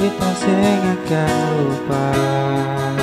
me consegue é acabar.